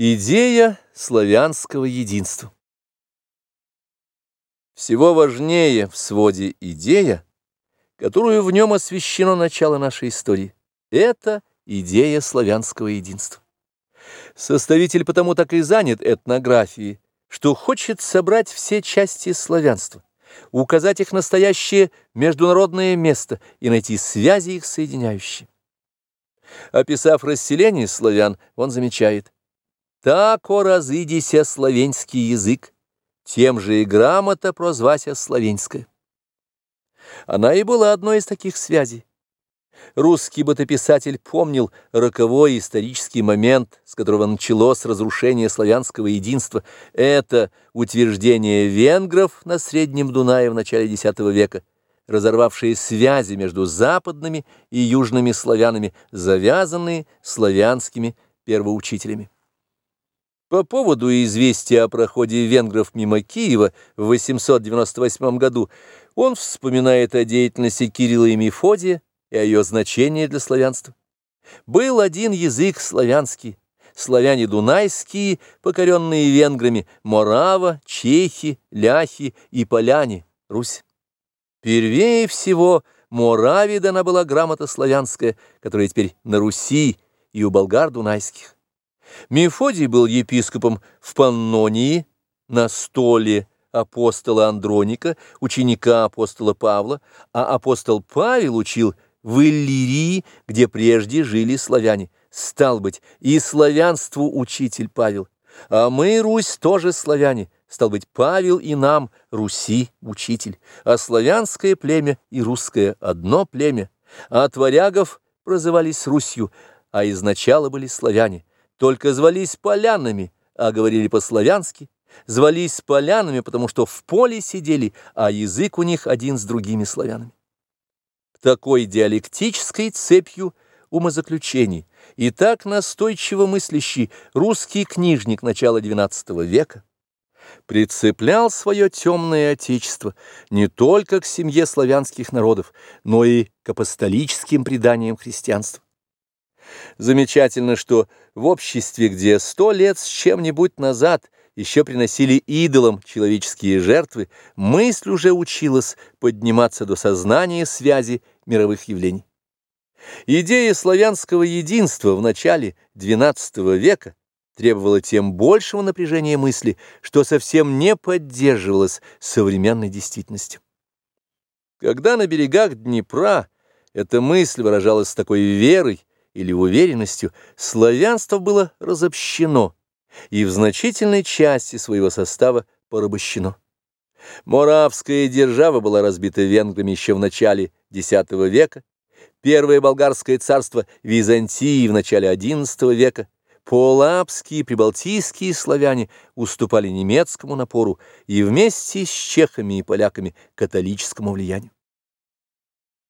Идея славянского единства. Всего важнее в своде идея, которую в нем освещено начало нашей истории. Это идея славянского единства. Составитель потому так и занят этнографией, что хочет собрать все части славянства, указать их настоящее международное место и найти связи их соединяющие. Описав расселение славян, он замечает – Тако разыдися славянский язык, тем же и грамота прозвася славянская. Она и была одной из таких связей. Русский бытописатель помнил роковой исторический момент, с которого началось разрушение славянского единства. Это утверждение венгров на Среднем Дунае в начале X века, разорвавшие связи между западными и южными славянами, завязанные славянскими первоучителями. По поводу известия о проходе венгров мимо Киева в 898 году он вспоминает о деятельности Кирилла и Мефодия и о ее значении для славянства. Был один язык славянский, славяне дунайские, покоренные венграми, Морава, Чехи, Ляхи и Поляне, Русь. Первее всего Мораве дана была грамота славянская, которая теперь на Руси и у болгар дунайских. Мефодий был епископом в Паннонии, на столе апостола Андроника, ученика апостола Павла, а апостол Павел учил в Иллирии, где прежде жили славяне. Стал быть, и славянству учитель Павел. А мы, Русь, тоже славяне. Стал быть, Павел и нам, Руси, учитель. А славянское племя и русское одно племя. А от варягов прозывались Русью, а изначало были славяне только звались полянами, а говорили по-славянски, звались полянами, потому что в поле сидели, а язык у них один с другими славянами. Такой диалектической цепью умозаключений и так настойчиво мыслящий русский книжник начала XII века прицеплял свое темное отечество не только к семье славянских народов, но и к апостолическим преданиям христианства. Замечательно, что в обществе, где сто лет с чем-нибудь назад еще приносили идолам человеческие жертвы, мысль уже училась подниматься до сознания связи мировых явлений. Идея славянского единства в начале XII века требовала тем большего напряжения мысли, что совсем не поддерживалась современной действительностью. Когда на берегах Днепра эта мысль выражалась с такой верой, или уверенностью, славянство было разобщено и в значительной части своего состава порабощено. Моравская держава была разбита венграми еще в начале X века, Первое болгарское царство Византии в начале XI века, Полапские и прибалтийские славяне уступали немецкому напору и вместе с чехами и поляками католическому влиянию.